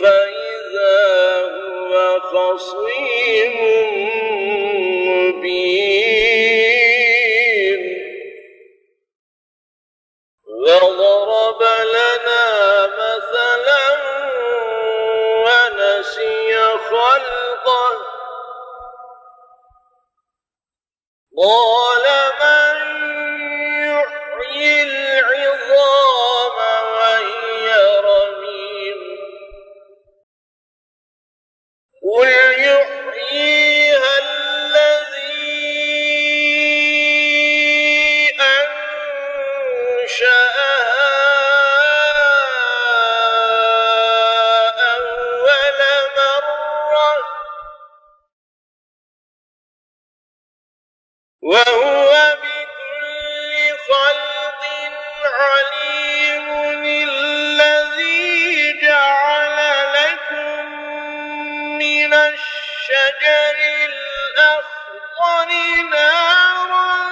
فإذا هو خصيم مبين. وضرب لنا مثلا ونسي خلقه. قال من وهو بكل خلق عليم الذي جعل لكم من الشجر الأخضر نارا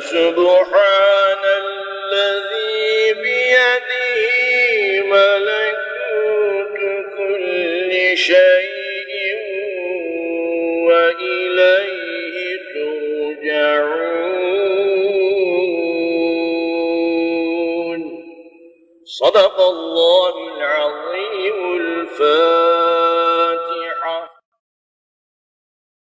فسبحان الذي بيده ملكوت كل شيء وإليه ترجعون. صدق الله العظيم الفاتح.